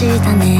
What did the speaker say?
したね。